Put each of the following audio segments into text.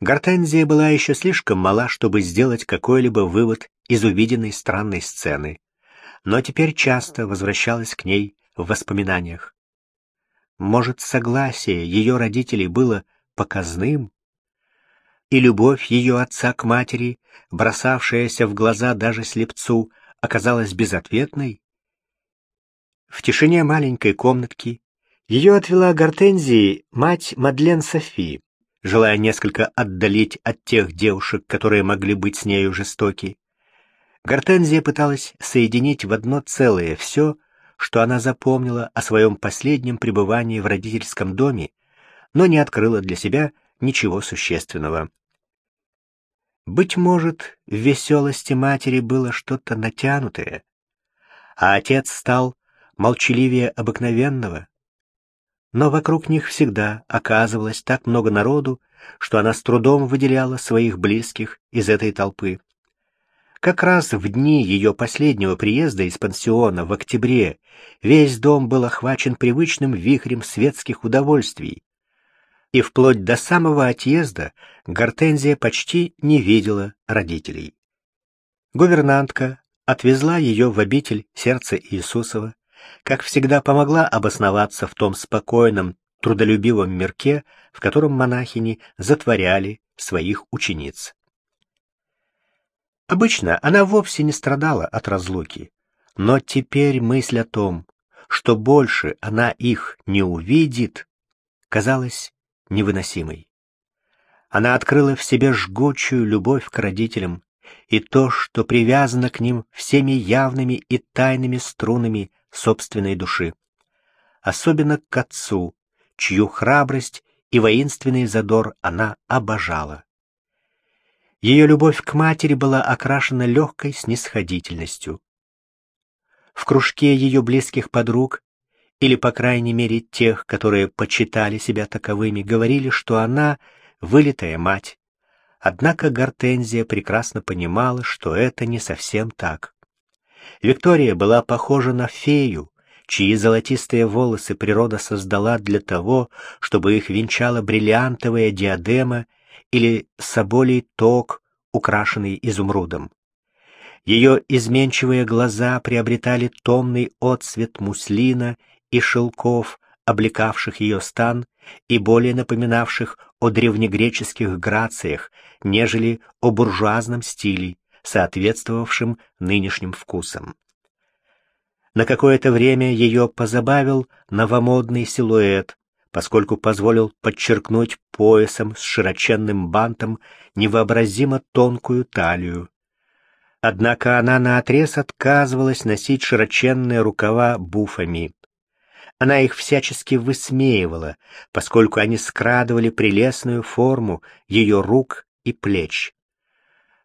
Гортензия была еще слишком мала, чтобы сделать какой-либо вывод из увиденной странной сцены, но теперь часто возвращалась к ней в воспоминаниях. Может, согласие ее родителей было показным? И любовь ее отца к матери, бросавшаяся в глаза даже слепцу, оказалась безответной? В тишине маленькой комнатки ее отвела Гортензии мать Мадлен Софи, желая несколько отдалить от тех девушек, которые могли быть с нею жестоки. Гортензия пыталась соединить в одно целое все, что она запомнила о своем последнем пребывании в родительском доме, но не открыла для себя ничего существенного. Быть может, в веселости матери было что-то натянутое, а отец стал молчаливее обыкновенного. Но вокруг них всегда оказывалось так много народу, что она с трудом выделяла своих близких из этой толпы. Как раз в дни ее последнего приезда из пансиона в октябре весь дом был охвачен привычным вихрем светских удовольствий. И вплоть до самого отъезда Гортензия почти не видела родителей. Гувернантка отвезла ее в обитель сердца Иисусова, как всегда помогла обосноваться в том спокойном, трудолюбивом мирке, в котором монахини затворяли своих учениц. Обычно она вовсе не страдала от разлуки, но теперь мысль о том, что больше она их не увидит, казалась невыносимой. Она открыла в себе жгучую любовь к родителям, и то, что привязано к ним всеми явными и тайными струнами собственной души. Особенно к отцу, чью храбрость и воинственный задор она обожала. Ее любовь к матери была окрашена легкой снисходительностью. В кружке ее близких подруг, или, по крайней мере, тех, которые почитали себя таковыми, говорили, что она — вылитая мать. Однако Гортензия прекрасно понимала, что это не совсем так. Виктория была похожа на фею, чьи золотистые волосы природа создала для того, чтобы их венчала бриллиантовая диадема или соболей ток, украшенный изумрудом. Ее изменчивые глаза приобретали томный отцвет муслина и шелков, облекавших ее стан и более напоминавших о древнегреческих грациях, нежели о буржуазном стиле, соответствовавшим нынешним вкусам. На какое-то время ее позабавил новомодный силуэт, поскольку позволил подчеркнуть поясом с широченным бантом невообразимо тонкую талию. Однако она наотрез отказывалась носить широченные рукава буфами. Она их всячески высмеивала, поскольку они скрадывали прелестную форму ее рук и плеч.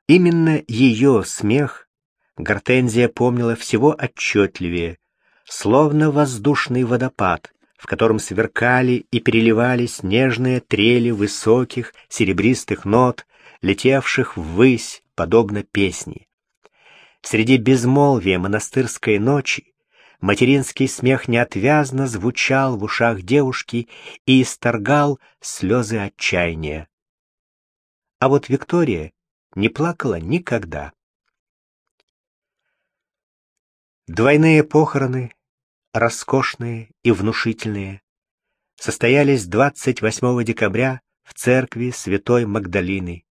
Именно ее смех Гортензия помнила всего отчетливее, словно воздушный водопад, в котором сверкали и переливались нежные трели высоких серебристых нот, летевших ввысь, подобно песни. Среди безмолвия монастырской ночи материнский смех неотвязно звучал в ушах девушки и исторгал слезы отчаяния. А вот Виктория не плакала никогда. Двойные похороны, роскошные и внушительные, состоялись 28 декабря в церкви Святой Магдалины,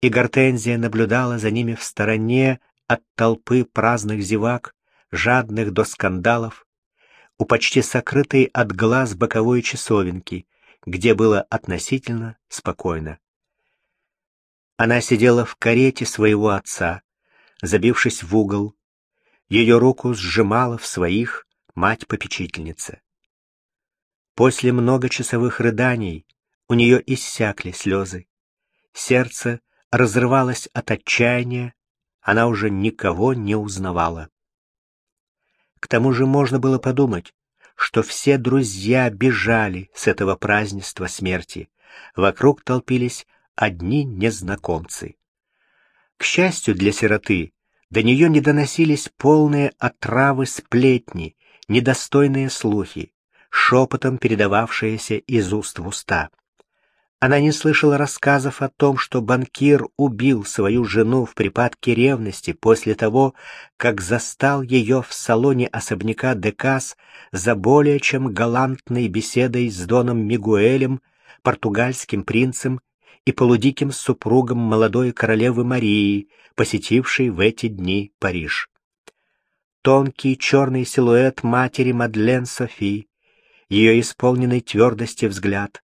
и Гортензия наблюдала за ними в стороне от толпы праздных зевак, жадных до скандалов, у почти сокрытой от глаз боковой часовенки, где было относительно спокойно. Она сидела в карете своего отца, забившись в угол. Ее руку сжимала в своих мать-попечительница. После многочасовых рыданий у нее иссякли слезы. Сердце разрывалось от отчаяния, она уже никого не узнавала. К тому же можно было подумать, что все друзья бежали с этого празднества смерти. Вокруг толпились одни незнакомцы. К счастью для сироты, до нее не доносились полные отравы сплетни, недостойные слухи, шепотом передававшиеся из уст в уста. Она не слышала рассказов о том, что банкир убил свою жену в припадке ревности после того, как застал ее в салоне особняка Декас за более чем галантной беседой с Доном Мигуэлем, португальским принцем и полудиким супругом молодой королевы Марии, посетившей в эти дни Париж. Тонкий черный силуэт матери Мадлен Софи, ее исполненный твердости взгляд,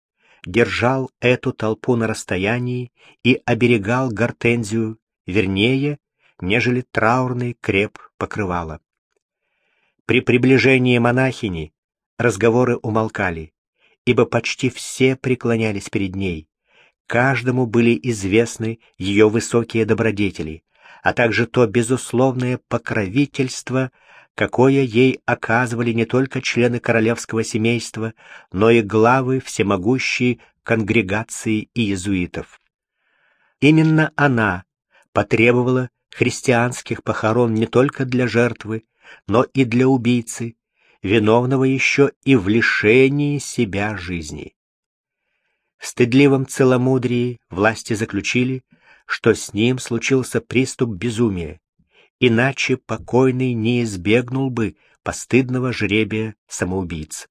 держал эту толпу на расстоянии и оберегал гортензию, вернее, нежели траурный креп покрывала. При приближении монахини разговоры умолкали, ибо почти все преклонялись перед ней. Каждому были известны ее высокие добродетели, а также то безусловное покровительство, какое ей оказывали не только члены королевского семейства, но и главы всемогущей конгрегации иезуитов. Именно она потребовала христианских похорон не только для жертвы, но и для убийцы, виновного еще и в лишении себя жизни. В стыдливом целомудрии власти заключили, что с ним случился приступ безумия, иначе покойный не избегнул бы постыдного жребия самоубийц.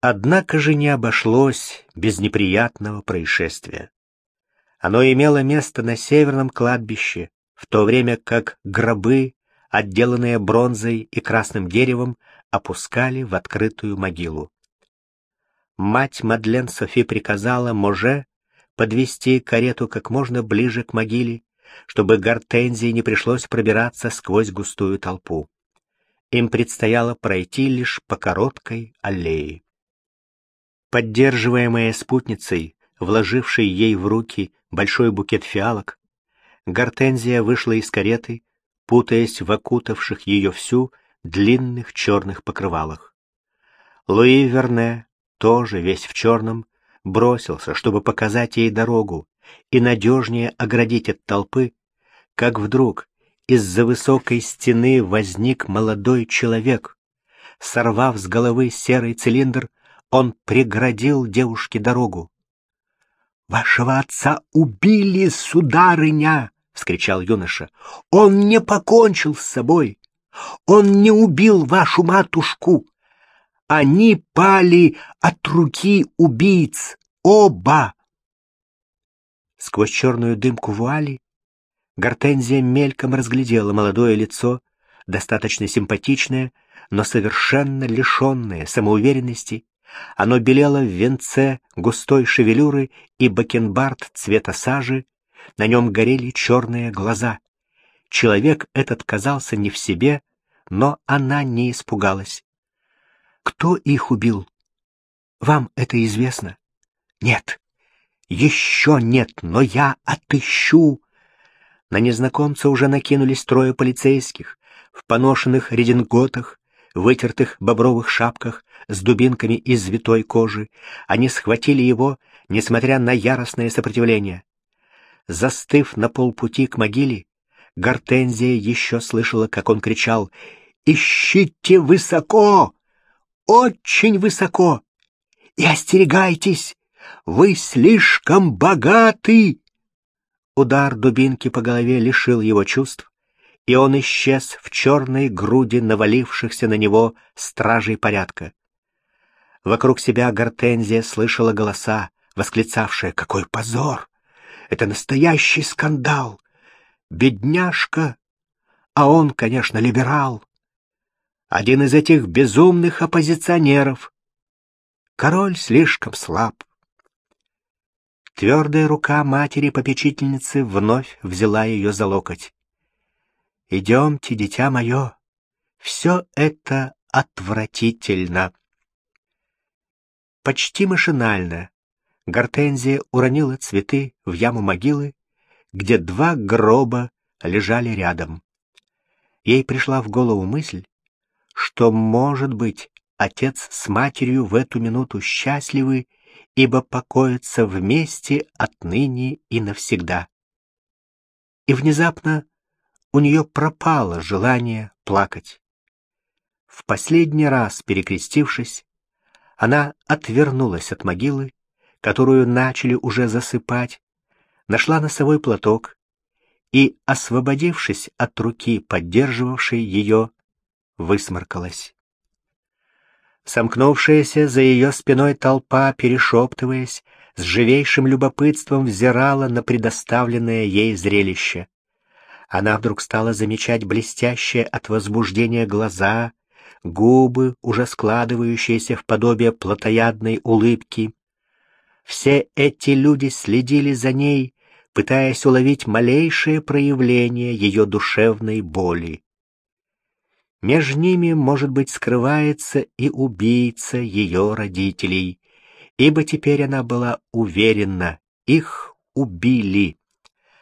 Однако же не обошлось без неприятного происшествия. Оно имело место на северном кладбище, в то время как гробы, отделанные бронзой и красным деревом, опускали в открытую могилу. Мать Мадлен Софи приказала Може подвести карету как можно ближе к могиле чтобы Гортензии не пришлось пробираться сквозь густую толпу. Им предстояло пройти лишь по короткой аллее. Поддерживаемая спутницей, вложившей ей в руки большой букет фиалок, Гортензия вышла из кареты, путаясь в окутавших ее всю длинных черных покрывалах. Луи Верне, тоже весь в черном, бросился, чтобы показать ей дорогу, и надежнее оградить от толпы, как вдруг из-за высокой стены возник молодой человек. Сорвав с головы серый цилиндр, он преградил девушке дорогу. «Вашего отца убили, сударыня!» — вскричал юноша. «Он не покончил с собой! Он не убил вашу матушку! Они пали от руки убийц! Оба!» Сквозь черную дымку вуали Гортензия мельком разглядела молодое лицо, достаточно симпатичное, но совершенно лишенное самоуверенности. Оно белело в венце густой шевелюры и бакенбард цвета сажи, на нем горели черные глаза. Человек этот казался не в себе, но она не испугалась. Кто их убил? Вам это известно? Нет. Еще нет, но я отыщу. На незнакомца уже накинулись трое полицейских в поношенных рединготах, вытертых бобровых шапках с дубинками из витой кожи. Они схватили его, несмотря на яростное сопротивление. Застыв на полпути к могиле, Гортензия еще слышала, как он кричал «Ищите высоко! Очень высоко! И остерегайтесь! Вы слишком богаты!» Удар дубинки по голове лишил его чувств, и он исчез в черной груди навалившихся на него стражей порядка. Вокруг себя Гортензия слышала голоса, восклицавшие «Какой позор! Это настоящий скандал! Бедняжка! А он, конечно, либерал! Один из этих безумных оппозиционеров! Король слишком слаб, Твердая рука матери-попечительницы вновь взяла ее за локоть. «Идемте, дитя мое, все это отвратительно». Почти машинально Гортензия уронила цветы в яму могилы, где два гроба лежали рядом. Ей пришла в голову мысль, что, может быть, отец с матерью в эту минуту счастливы ибо покоятся вместе отныне и навсегда. И внезапно у нее пропало желание плакать. В последний раз перекрестившись, она отвернулась от могилы которую начали уже засыпать, нашла носовой платок и, освободившись от руки, поддерживавшей ее, высморкалась. Сомкнувшаяся за ее спиной толпа, перешептываясь, с живейшим любопытством взирала на предоставленное ей зрелище. Она вдруг стала замечать блестящие от возбуждения глаза, губы, уже складывающиеся в подобие плотоядной улыбки. Все эти люди следили за ней, пытаясь уловить малейшее проявление ее душевной боли. Между ними, может быть, скрывается и убийца ее родителей, ибо теперь она была уверена, их убили.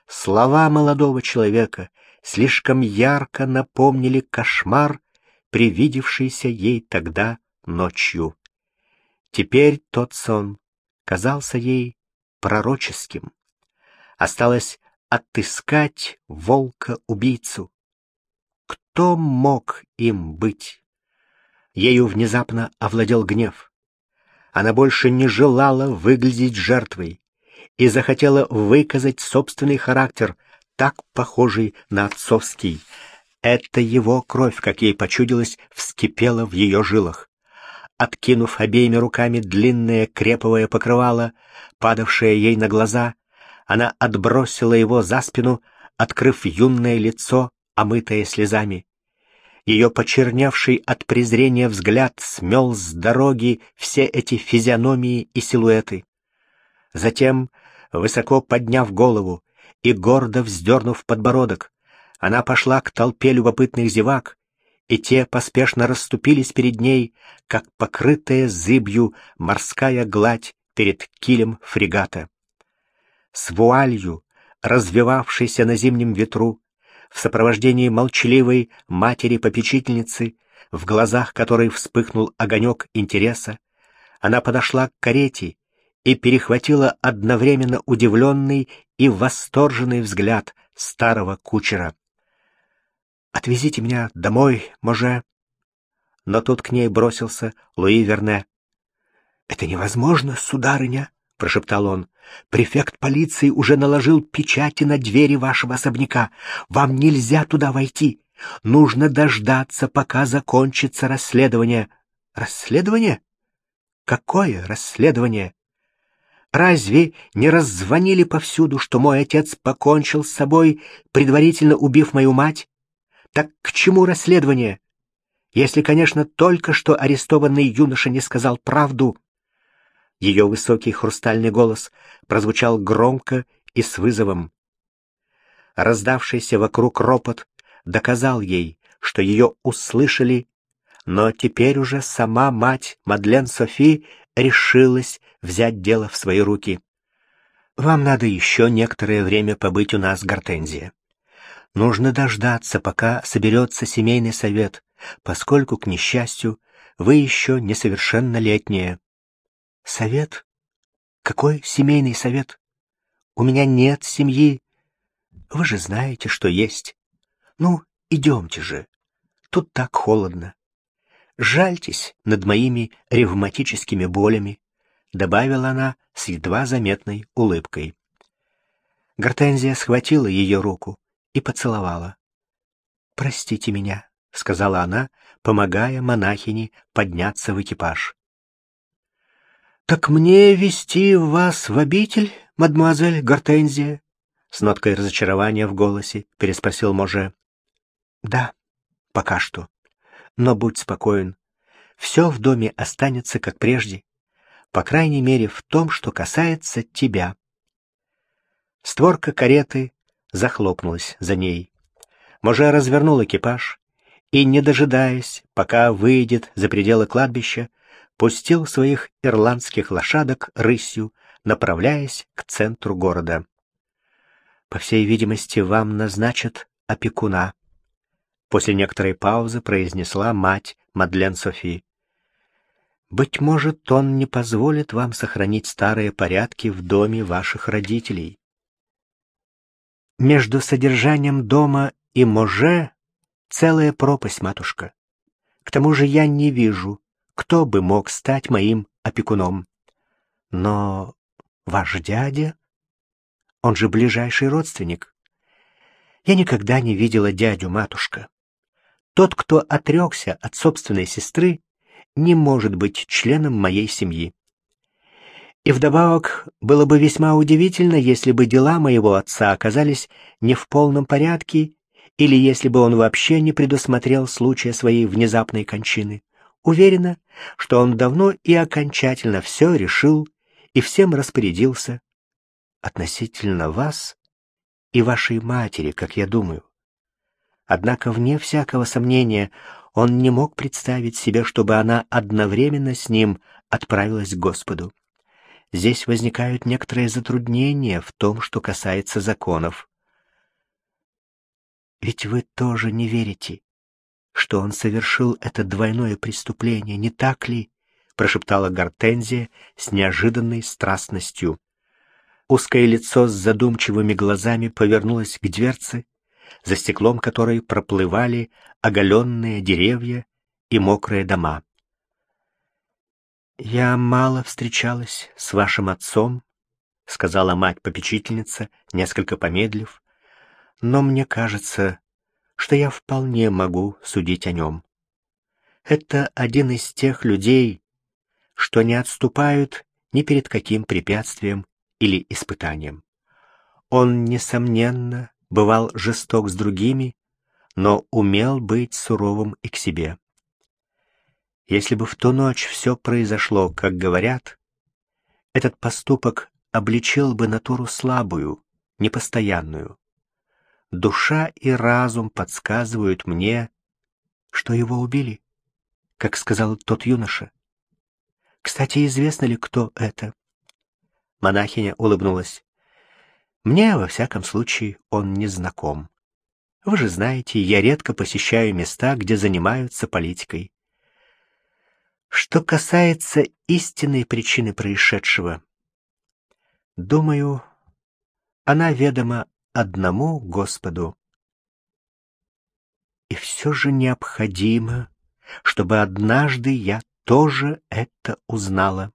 Слова молодого человека слишком ярко напомнили кошмар, привидевшийся ей тогда ночью. Теперь тот сон казался ей пророческим. Осталось отыскать волка-убийцу. Кто мог им быть? Ею внезапно овладел гнев. Она больше не желала выглядеть жертвой и захотела выказать собственный характер, так похожий на отцовский. Это его кровь, как ей почудилось, вскипела в ее жилах. Откинув обеими руками длинное креповое покрывало, падавшее ей на глаза, она отбросила его за спину, открыв юное лицо, омытое слезами. Ее почерневший от презрения взгляд смел с дороги все эти физиономии и силуэты. Затем, высоко подняв голову и гордо вздернув подбородок, она пошла к толпе любопытных зевак, и те поспешно расступились перед ней, как покрытая зыбью морская гладь перед килем фрегата. С вуалью, развивавшейся на зимнем ветру, в сопровождении молчаливой матери-попечительницы, в глазах которой вспыхнул огонек интереса, она подошла к карете и перехватила одновременно удивленный и восторженный взгляд старого кучера. «Отвезите меня домой, може!» Но тут к ней бросился Луи Верне. «Это невозможно, сударыня!» — прошептал он. «Префект полиции уже наложил печати на двери вашего особняка. Вам нельзя туда войти. Нужно дождаться, пока закончится расследование». «Расследование? Какое расследование?» Разве не раззвонили повсюду, что мой отец покончил с собой, предварительно убив мою мать? Так к чему расследование? Если, конечно, только что арестованный юноша не сказал правду. Ее высокий хрустальный голос прозвучал громко и с вызовом. Раздавшийся вокруг ропот доказал ей, что ее услышали, но теперь уже сама мать Мадлен Софи решилась взять дело в свои руки. «Вам надо еще некоторое время побыть у нас, Гортензия. Нужно дождаться, пока соберется семейный совет, поскольку, к несчастью, вы еще несовершеннолетняя. Совет? Какой семейный совет? У меня нет семьи. Вы же знаете, что есть. Ну, идемте же. Тут так холодно. Жальтесь над моими ревматическими болями, добавила она с едва заметной улыбкой. Гортензия схватила ее руку и поцеловала. «Простите меня», — сказала она, помогая монахине подняться в экипаж. «Так мне вести вас в обитель, мадемуазель Гортензия?» С ноткой разочарования в голосе переспросил Може. «Да, пока что. Но будь спокоен. Все в доме останется как прежде. По крайней мере, в том, что касается тебя». Створка кареты захлопнулась за ней. Може развернул экипаж и, не дожидаясь, пока выйдет за пределы кладбища, пустил своих ирландских лошадок рысью, направляясь к центру города. «По всей видимости, вам назначат опекуна», — после некоторой паузы произнесла мать Мадлен Софи. «Быть может, он не позволит вам сохранить старые порядки в доме ваших родителей». Между содержанием дома и може целая пропасть, матушка. К тому же я не вижу, кто бы мог стать моим опекуном. Но Ваш дядя? Он же ближайший родственник. Я никогда не видела дядю, матушка. Тот, кто отрекся от собственной сестры, не может быть членом моей семьи. И вдобавок было бы весьма удивительно, если бы дела моего отца оказались не в полном порядке или если бы он вообще не предусмотрел случая своей внезапной кончины. Уверена, что он давно и окончательно все решил и всем распорядился. Относительно вас и вашей матери, как я думаю. Однако, вне всякого сомнения, он не мог представить себе, чтобы она одновременно с ним отправилась к Господу. Здесь возникают некоторые затруднения в том, что касается законов. Ведь вы тоже не верите, что он совершил это двойное преступление, не так ли? прошептала Гортензия с неожиданной страстностью. Узкое лицо с задумчивыми глазами повернулось к дверце, за стеклом которой проплывали оголенные деревья и мокрые дома. «Я мало встречалась с вашим отцом», — сказала мать-попечительница, несколько помедлив, «но мне кажется, что я вполне могу судить о нем. Это один из тех людей, что не отступают ни перед каким препятствием или испытанием. Он, несомненно, бывал жесток с другими, но умел быть суровым и к себе. Если бы в ту ночь все произошло, как говорят, этот поступок обличил бы натуру слабую, непостоянную. Душа и разум подсказывают мне, что его убили, как сказал тот юноша. Кстати, известно ли, кто это? Монахиня улыбнулась. Мне, во всяком случае, он не знаком. Вы же знаете, я редко посещаю места, где занимаются политикой. Что касается истинной причины происшедшего, думаю, она ведома одному Господу. И все же необходимо, чтобы однажды я тоже это узнала.